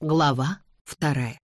Глава вторая.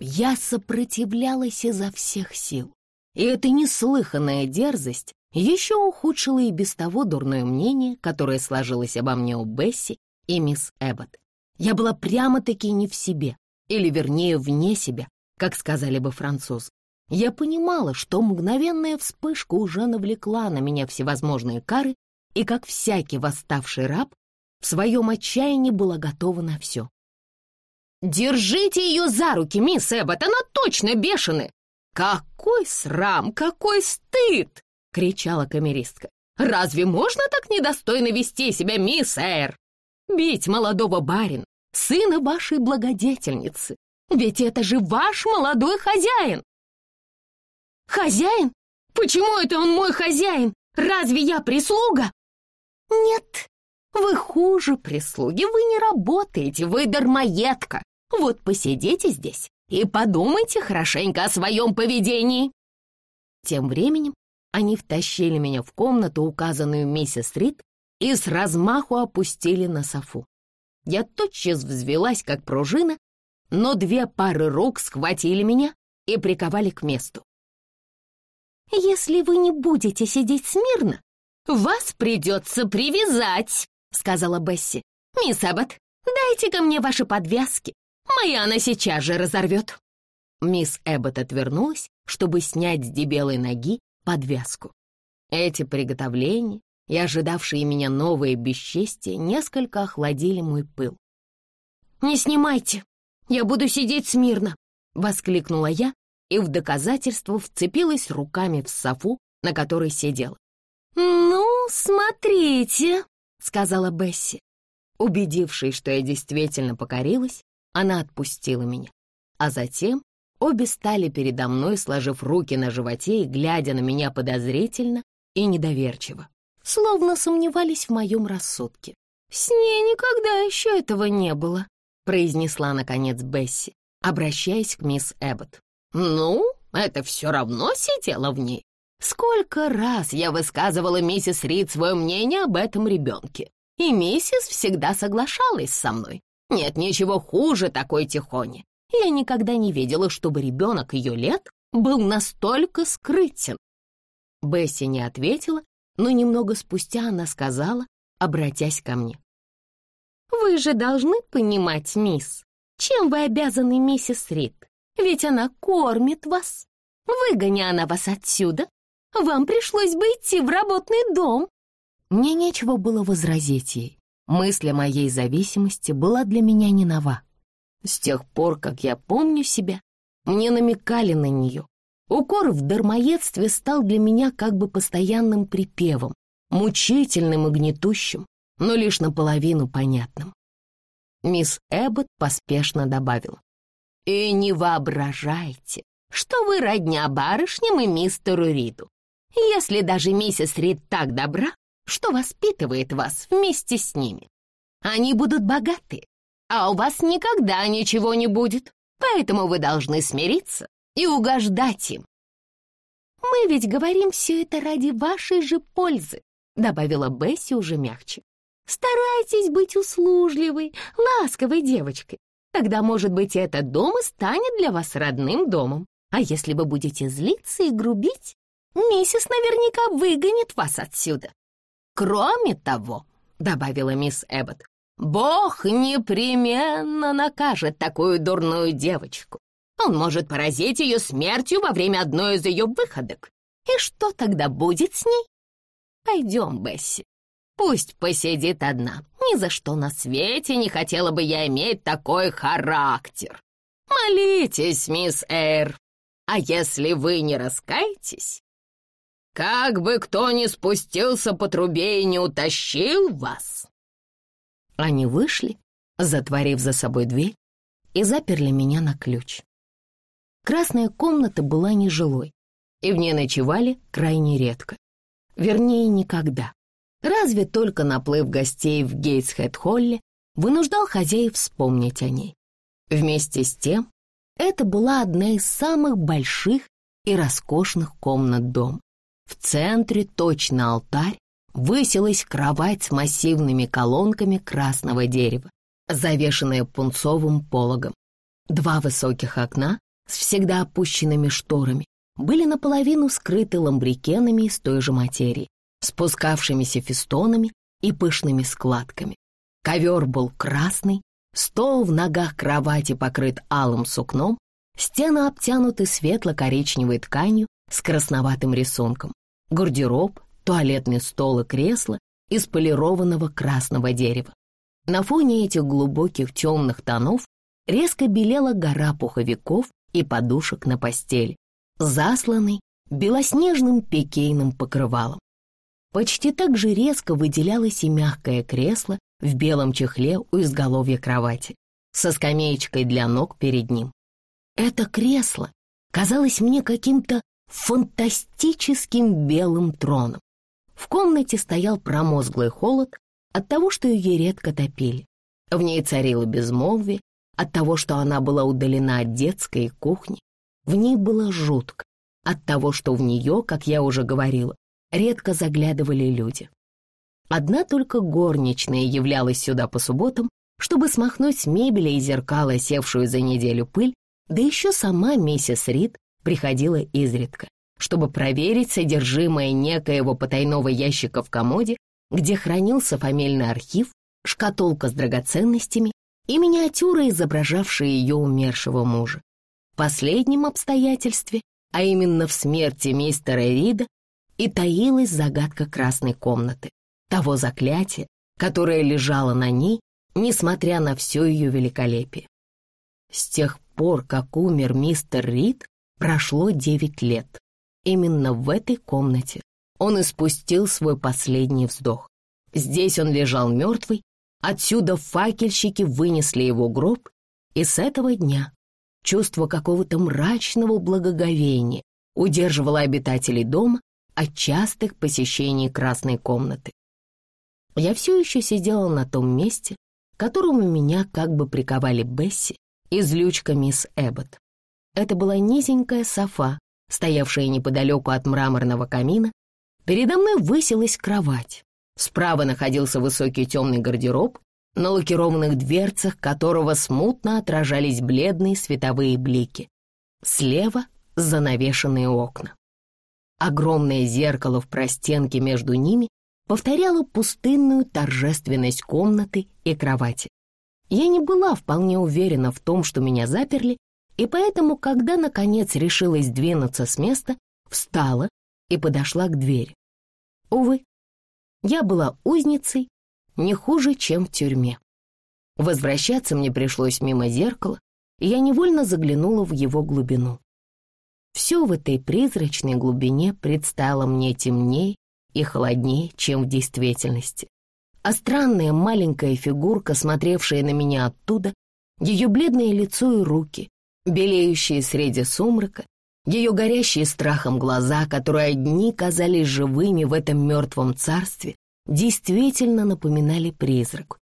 Я сопротивлялась изо всех сил, и эта неслыханная дерзость еще ухудшило и без того дурное мнение, которое сложилось обо мне у Бесси и мисс Эббот. Я была прямо-таки не в себе, или вернее вне себя, как сказали бы французы. Я понимала, что мгновенная вспышка уже навлекла на меня всевозможные кары, и как всякий восставший раб, в своем отчаянии была готова на все. «Держите ее за руки, мисс Эббот, она точно бешеная!» «Какой срам, какой стыд!» — кричала камеристка. «Разве можно так недостойно вести себя, мисс Эйр? Бить молодого барина, сына вашей благодетельницы? Ведь это же ваш молодой хозяин!» «Хозяин? Почему это он мой хозяин? Разве я прислуга?» «Нет, вы хуже прислуги, вы не работаете, вы дармоедка. Вот посидите здесь и подумайте хорошенько о своем поведении». Тем временем они втащили меня в комнату, указанную миссис Рид, и с размаху опустили на софу. Я тотчас взвелась, как пружина, но две пары рук схватили меня и приковали к месту. «Если вы не будете сидеть смирно, вас придется привязать», — сказала Бесси. «Мисс Аббот, дайте-ка мне ваши подвязки. Моя она сейчас же разорвет». Мисс Эббот отвернулась, чтобы снять с дебелой ноги подвязку. Эти приготовления и ожидавшие меня новые бесчестия несколько охладили мой пыл. «Не снимайте! Я буду сидеть смирно!» — воскликнула я и в доказательство вцепилась руками в софу, на которой сидела. «Ну, смотрите!» — сказала Бесси. Убедившись, что я действительно покорилась, она отпустила меня, а затем Обе стали передо мной, сложив руки на животе и глядя на меня подозрительно и недоверчиво, словно сомневались в моем рассудке. «С ней никогда еще этого не было», — произнесла, наконец, Бесси, обращаясь к мисс Эббот. «Ну, это все равно сидело в ней. Сколько раз я высказывала миссис Рид свое мнение об этом ребенке, и миссис всегда соглашалась со мной. Нет ничего хуже такой тихони. Я никогда не видела, чтобы ребенок ее лет был настолько скрытен. Бесси не ответила, но немного спустя она сказала, обратясь ко мне. «Вы же должны понимать, мисс, чем вы обязаны миссис Рид, ведь она кормит вас. Выгоня она вас отсюда, вам пришлось бы идти в работный дом». Мне нечего было возразить ей. Мысль о моей зависимости была для меня не нова. С тех пор, как я помню себя, мне намекали на нее. Укор в дармоедстве стал для меня как бы постоянным припевом, мучительным и гнетущим, но лишь наполовину понятным. Мисс Эббот поспешно добавила. «И не воображайте, что вы родня барышням и мистеру Риду. Если даже миссис Рид так добра, что воспитывает вас вместе с ними. Они будут богаты, а у вас никогда ничего не будет, поэтому вы должны смириться и угождать им. «Мы ведь говорим все это ради вашей же пользы», добавила Бесси уже мягче. «Старайтесь быть услужливой, ласковой девочкой. Тогда, может быть, этот дом и станет для вас родным домом. А если вы будете злиться и грубить, миссис наверняка выгонит вас отсюда. Кроме того, — добавила мисс Эббот, Бог непременно накажет такую дурную девочку. Он может поразить ее смертью во время одной из ее выходок. И что тогда будет с ней? Пойдем, Бесси. Пусть посидит одна. Ни за что на свете не хотела бы я иметь такой характер. Молитесь, мисс Эйр. А если вы не раскаетесь, как бы кто ни спустился по трубе и не утащил вас, они вышли, затворив за собой дверь, и заперли меня на ключ. Красная комната была нежилой, и в ней ночевали крайне редко. Вернее, никогда. Разве только наплыв гостей в Гейтсхед-холле вынуждал хозяев вспомнить о ней. Вместе с тем, это была одна из самых больших и роскошных комнат дома. В центре, точно алтарь, высилась кровать с массивными колонками красного дерева, завешенная пунцовым пологом. Два высоких окна с всегда опущенными шторами были наполовину скрыты ламбрикенами из той же материи, спускавшимися фестонами и пышными складками. Ковер был красный, стол в ногах кровати покрыт алым сукном, стены обтянуты светло-коричневой тканью с красноватым рисунком, гардероб, туалетный стол и кресло из полированного красного дерева. На фоне этих глубоких темных тонов резко белела гора пуховиков и подушек на постели, засланный белоснежным пикейным покрывалом. Почти так же резко выделялось и мягкое кресло в белом чехле у изголовья кровати, со скамеечкой для ног перед ним. Это кресло казалось мне каким-то фантастическим белым троном. В комнате стоял промозглый холод от того, что ее редко топили. В ней царило безмолвие от того, что она была удалена от детской кухни. В ней было жутко от того, что в нее, как я уже говорила, редко заглядывали люди. Одна только горничная являлась сюда по субботам, чтобы смахнуть с мебели и зеркала севшую за неделю пыль, да еще сама миссис Рид приходила изредка, чтобы проверить содержимое некоего потайного ящика в комоде, где хранился фамильный архив, шкатулка с драгоценностями и миниатюры, изображавшие ее умершего мужа. В последнем обстоятельстве, а именно в смерти мистера Рида, и таилась загадка красной комнаты, того заклятия, которое лежало на ней, несмотря на все ее великолепие. С тех пор, как умер мистер Рид, прошло девять лет. Именно в этой комнате он испустил свой последний вздох. Здесь он лежал мертвый, отсюда факельщики вынесли его гроб, и с этого дня чувство какого-то мрачного благоговения удерживало обитателей дома от частых посещений красной комнаты. Я все еще сидела на том месте, которому меня как бы приковали Бесси из лючка мисс Эббот. Это была низенькая софа, стоявшая неподалеку от мраморного камина. Передо мной высилась кровать. Справа находился высокий темный гардероб, на лакированных дверцах которого смутно отражались бледные световые блики. Слева — занавешенные окна. Огромное зеркало в простенке между ними повторяло пустынную торжественность комнаты и кровати. Я не была вполне уверена в том, что меня заперли, и поэтому, когда, наконец, решилась двинуться с места, встала и подошла к двери. Увы, я была узницей не хуже, чем в тюрьме. Возвращаться мне пришлось мимо зеркала, и я невольно заглянула в его глубину. Все в этой призрачной глубине предстало мне темнее и холоднее, чем в действительности. А странная маленькая фигурка, смотревшая на меня оттуда, ее бледное лицо и руки, белеющие среди сумрака, ее горящие страхом глаза, которые одни казались живыми в этом мертвом царстве, действительно напоминали призрак.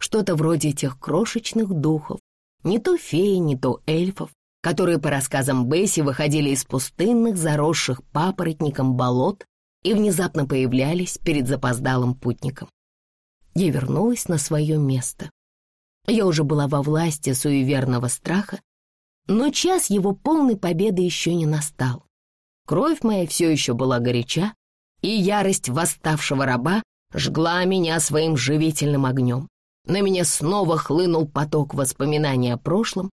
Что-то вроде тех крошечных духов, не то феи, не то эльфов, которые, по рассказам Бесси, выходили из пустынных, заросших папоротником болот и внезапно появлялись перед запоздалым путником. Я вернулась на свое место. Я уже была во власти суеверного страха, но час его полной победы еще не настал. Кровь моя все еще была горяча, и ярость восставшего раба жгла меня своим живительным огнем. На меня снова хлынул поток воспоминаний о прошлом,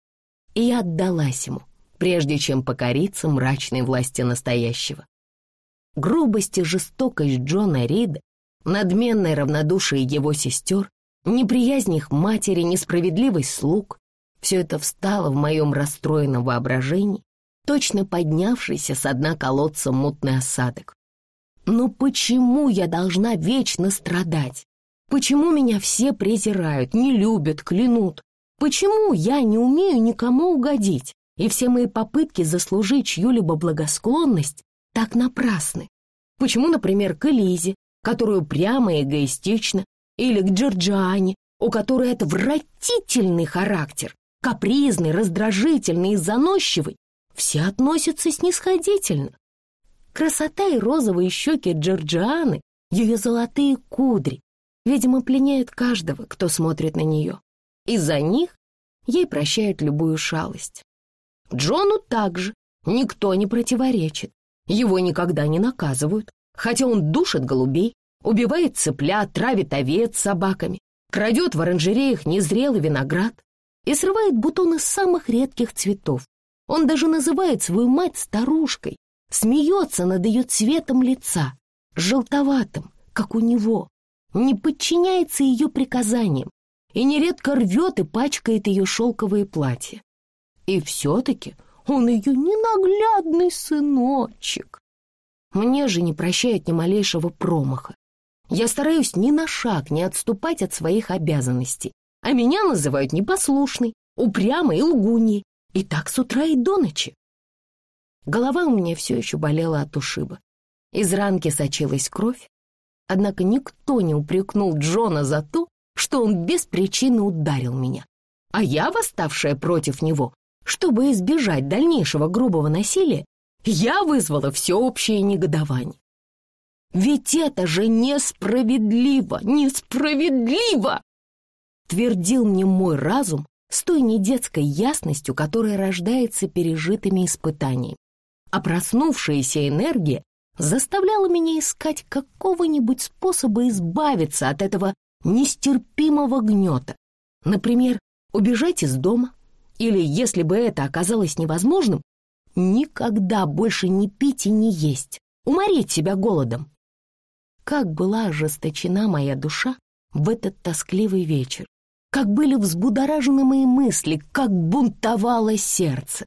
и я отдалась ему, прежде чем покориться мрачной власти настоящего. Грубость и жестокость Джона Рида, надменное равнодушие его сестер, неприязнь их матери, несправедливость слуг — все это встало в моем расстроенном воображении, точно поднявшийся с дна колодца мутный осадок. Но почему я должна вечно страдать? Почему меня все презирают, не любят, клянут? Почему я не умею никому угодить, и все мои попытки заслужить чью-либо благосклонность так напрасны? Почему, например, к Элизе которую прямо эгоистично, или к Джорджиане, у которой отвратительный характер, капризный, раздражительный и заносчивый, все относятся снисходительно. Красота и розовые щеки Джорджианы, ее золотые кудри, видимо, пленяют каждого, кто смотрит на нее. Из-за них ей прощают любую шалость. Джону также никто не противоречит. Его никогда не наказывают, хотя он душит голубей, убивает цыплят, травит овец собаками, крадет в оранжереях незрелый виноград и срывает бутоны самых редких цветов. Он даже называет свою мать старушкой, смеется над ее цветом лица, желтоватым, как у него, не подчиняется ее приказаниям и нередко рвет и пачкает ее шелковые платья. И все-таки он ее ненаглядный сыночек. Мне же не прощают ни малейшего промаха. Я стараюсь ни на шаг не отступать от своих обязанностей, а меня называют непослушной, упрямой и лгуньей, и так с утра и до ночи. Голова у меня все еще болела от ушиба. Из ранки сочилась кровь, однако никто не упрекнул Джона за то, что он без причины ударил меня. А я, восставшая против него, чтобы избежать дальнейшего грубого насилия, я вызвала всеобщее негодование. Ведь это же несправедливо, несправедливо! Твердил мне мой разум с той недетской ясностью, которая рождается пережитыми испытаниями. А проснувшаяся энергия заставляла меня искать какого-нибудь способа избавиться от этого нестерпимого гнета. Например, убежать из дома, или, если бы это оказалось невозможным, никогда больше не пить и не есть, уморить себя голодом. Как была ожесточена моя душа в этот тоскливый вечер, как были взбудоражены мои мысли, как бунтовало сердце.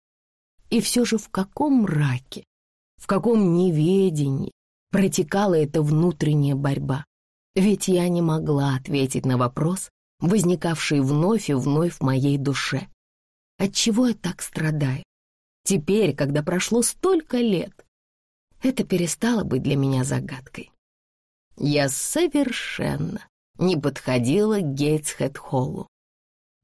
И все же в каком мраке, в каком неведении протекала эта внутренняя борьба. Ведь я не могла ответить на вопрос, возникавший вновь и вновь в моей душе. Отчего я так страдаю? Теперь, когда прошло столько лет, это перестало быть для меня загадкой. Я совершенно не подходила к Гейтсхед-холлу.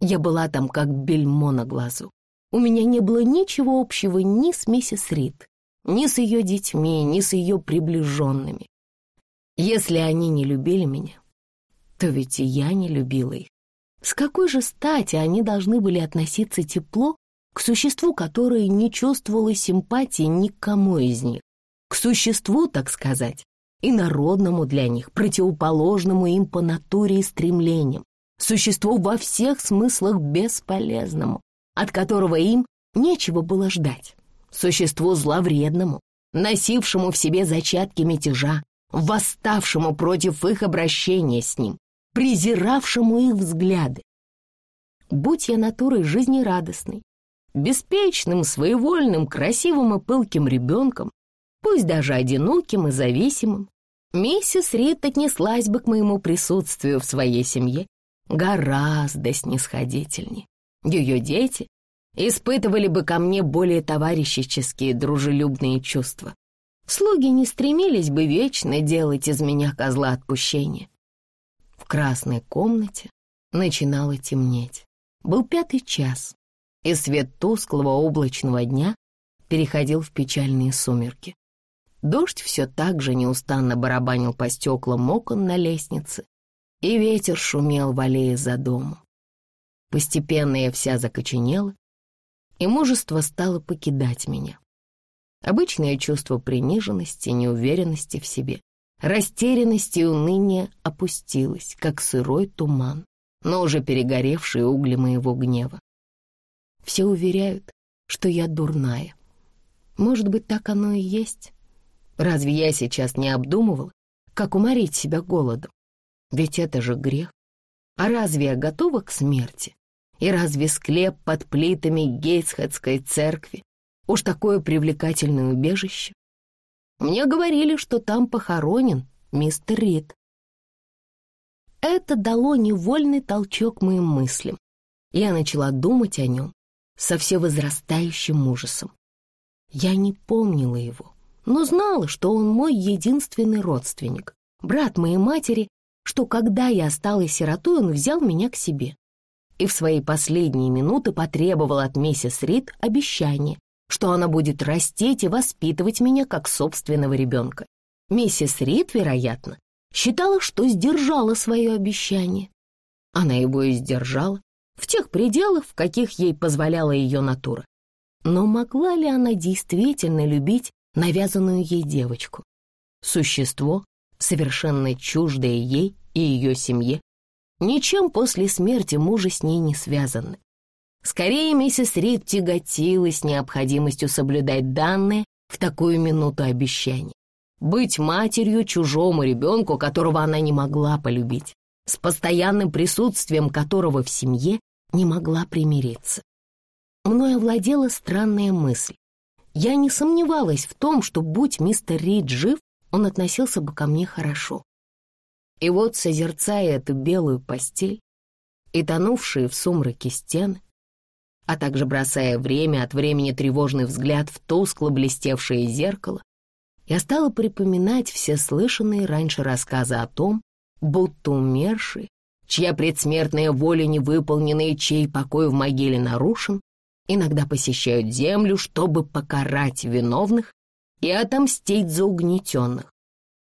Я была там как бельмо на глазу. У меня не было ничего общего ни с миссис Рид, ни с ее детьми, ни с ее приближенными. Если они не любили меня, то ведь и я не любила их. С какой же стати они должны были относиться тепло к существу, которое не чувствовало симпатии никому из них, к существу, так сказать, и народному для них, противоположному им по натуре и стремлениям, существу во всех смыслах бесполезному, от которого им нечего было ждать, существу зловредному, носившему в себе зачатки мятежа, восставшему против их обращения с ним, презиравшему их взгляды. Будь я натурой жизнерадостной, беспечным, своевольным, красивым и пылким ребенком, пусть даже одиноким и зависимым, миссис Рид отнеслась бы к моему присутствию в своей семье гораздо снисходительнее. Ее дети испытывали бы ко мне более товарищеские дружелюбные чувства. Слуги не стремились бы вечно делать из меня козла отпущения. В красной комнате начинало темнеть. Был пятый час, и свет тусклого облачного дня переходил в печальные сумерки. Дождь все так же неустанно барабанил по стеклам окон на лестнице, и ветер шумел в аллее за домом. Постепенно я вся закоченела, и мужество стало покидать меня. Обычное чувство приниженности, неуверенности в себе, растерянности и уныния опустилось, как сырой туман, но уже перегоревшие угли моего гнева. Все уверяют, что я дурная. Может быть, так оно и есть. Разве я сейчас не обдумывал, как уморить себя голодом? Ведь это же грех. А разве я готова к смерти? И разве склеп под плитами Гейтсхедской церкви уж такое привлекательное убежище? Мне говорили, что там похоронен мистер Рид. Это дало невольный толчок моим мыслям. Я начала думать о нем со всевозрастающим ужасом. Я не помнила его но знала, что он мой единственный родственник, брат моей матери, что когда я осталась сиротой, он взял меня к себе. И в свои последние минуты потребовал от миссис Рид обещания, что она будет растить и воспитывать меня как собственного ребенка. Миссис Рид, вероятно, считала, что сдержала свое обещание. Она его и сдержала, в тех пределах, в каких ей позволяла ее натура. Но могла ли она действительно любить навязанную ей девочку? Существо, совершенно чуждое ей и ее семье, ничем после смерти мужа с ней не связаны. Скорее, миссис Рид тяготилась необходимостью соблюдать данные в такую минуту обещаний. Быть матерью чужому ребенку, которого она не могла полюбить, с постоянным присутствием которого в семье не могла примириться. Мною овладела странная мысль. Я не сомневалась в том, что, будь мистер Рид жив, он относился бы ко мне хорошо. И вот, созерцая эту белую постель и тонувшие в сумраке стены, а также бросая время от времени тревожный взгляд в тускло блестевшее зеркало, я стала припоминать все слышанные раньше рассказы о том, будто умерший, чья предсмертная воля не выполнена и чей покой в могиле нарушен, иногда посещают землю, чтобы покарать виновных и отомстить за угнетенных.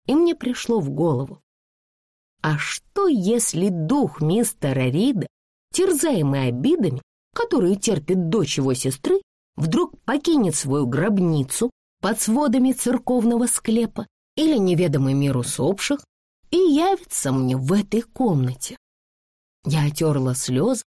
И мне пришло в голову, а что, если дух мистера Рида, терзаемый обидами, которые терпит дочь его сестры, вдруг покинет свою гробницу под сводами церковного склепа или неведомый мир усопших и явится мне в этой комнате? Я отерла слезы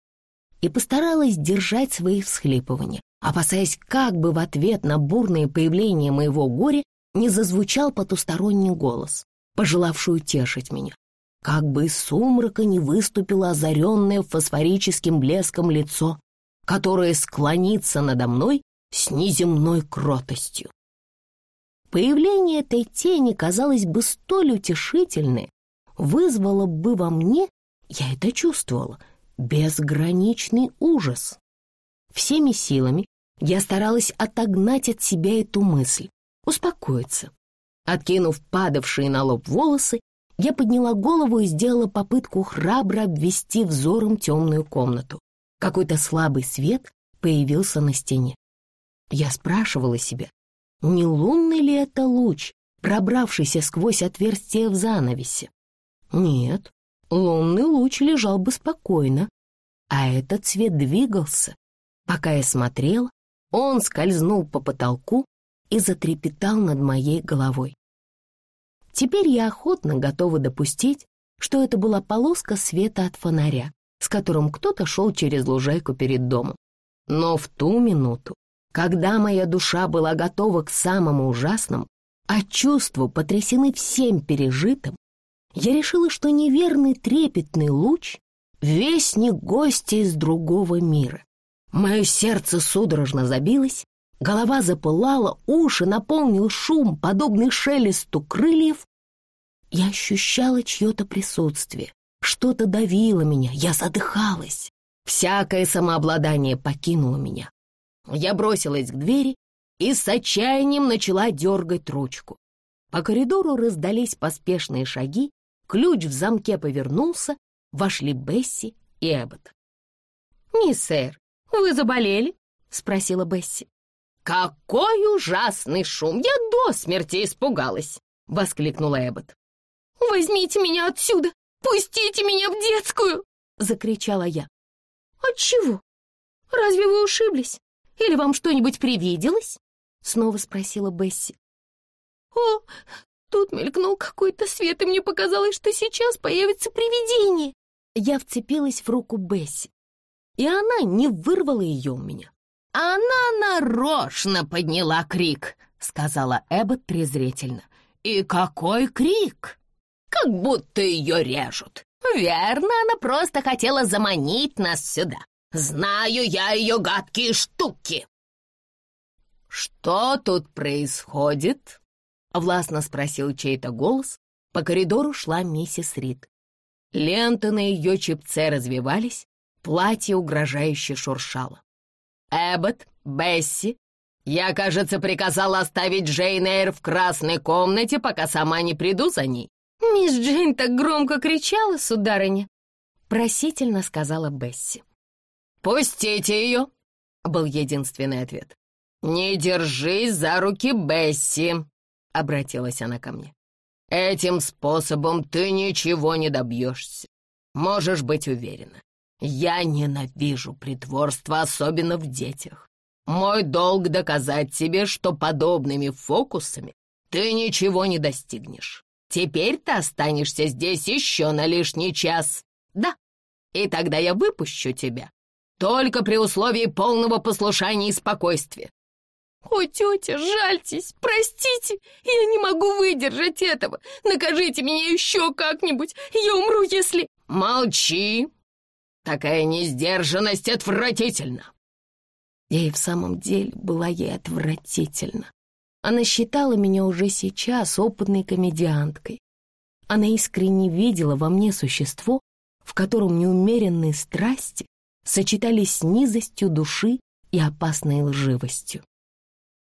и постаралась держать свои всхлипывания, опасаясь, как бы в ответ на бурное появление моего горя не зазвучал потусторонний голос, пожелавший утешить меня как бы из сумрака не выступило озаренное фосфорическим блеском лицо, которое склонится надо мной с неземной кротостью. Появление этой тени, казалось бы, столь утешительное, вызвало бы во мне, я это чувствовала, безграничный ужас. Всеми силами я старалась отогнать от себя эту мысль, успокоиться. Откинув падавшие на лоб волосы, я подняла голову и сделала попытку храбро обвести взором темную комнату. Какой-то слабый свет появился на стене. Я спрашивала себя, не лунный ли это луч, пробравшийся сквозь отверстие в занавесе? Нет, лунный луч лежал бы спокойно, а этот цвет двигался. Пока я смотрела, он скользнул по потолку и затрепетал над моей головой. Теперь я охотно готова допустить, что это была полоска света от фонаря, с которым кто-то шел через лужайку перед домом. Но в ту минуту, когда моя душа была готова к самому ужасному, а чувства потрясены всем пережитым, я решила, что неверный трепетный луч — вестник гостя из другого мира. Мое сердце судорожно забилось, Голова запылала, уши наполнил шум, подобный шелесту крыльев. Я ощущала чье-то присутствие. Что-то давило меня, я задыхалась. Всякое самообладание покинуло меня. Я бросилась к двери и с отчаянием начала дергать ручку. По коридору раздались поспешные шаги, ключ в замке повернулся, вошли Бесси и Эббот. «Мисс Сэр, вы заболели?» — спросила Бесси. «Какой ужасный шум! Я до смерти испугалась!» — воскликнула Эббот. «Возьмите меня отсюда! Пустите меня в детскую!» — закричала я. «Отчего? Разве вы ушиблись? Или вам что-нибудь привиделось?» — снова спросила Бесси. «О, тут мелькнул какой-то свет, и мне показалось, что сейчас появится привидение!» Я вцепилась в руку Бесси, и она не вырвала ее у меня. «Она нарочно подняла крик», — сказала Эббот презрительно. «И какой крик! Как будто ее режут. Верно, она просто хотела заманить нас сюда. Знаю я ее гадкие штуки». «Что тут происходит?» — властно спросил чей-то голос. По коридору шла миссис Рид. Ленты на ее чепце развивались, платье угрожающе шуршало. Эббот, Бесси, я, кажется, приказала оставить Джейн Эйр в красной комнате, пока сама не приду за ней. «Мисс Джейн так громко кричала, сударыня!» Просительно сказала Бесси. «Пустите ее!» — был единственный ответ. «Не держись за руки Бесси!» — обратилась она ко мне. «Этим способом ты ничего не добьешься. Можешь быть уверена. Я ненавижу притворство, особенно в детях. Мой долг доказать тебе, что подобными фокусами ты ничего не достигнешь. Теперь ты останешься здесь еще на лишний час. Да, и тогда я выпущу тебя. Только при условии полного послушания и спокойствия. «О, тетя, жальтесь, простите, я не могу выдержать этого. Накажите меня еще как-нибудь, я умру, если...» «Молчи! Такая несдержанность отвратительна!» Я и в самом деле была ей отвратительна. Она считала меня уже сейчас опытной комедианткой. Она искренне видела во мне существо, в котором неумеренные страсти сочетались с низостью души и опасной лживостью.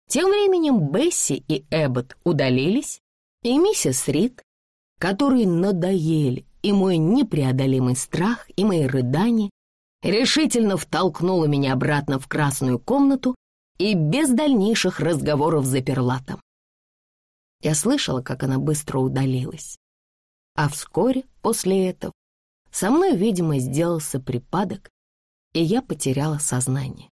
Тем временем Бесси и Эббот удалились, и миссис Рид, которые надоели и мой непреодолимый страх, и мои рыдания, решительно втолкнула меня обратно в красную комнату и без дальнейших разговоров заперла там. Я слышала, как она быстро удалилась. А вскоре после этого со мной, видимо, сделался припадок, и я потеряла сознание.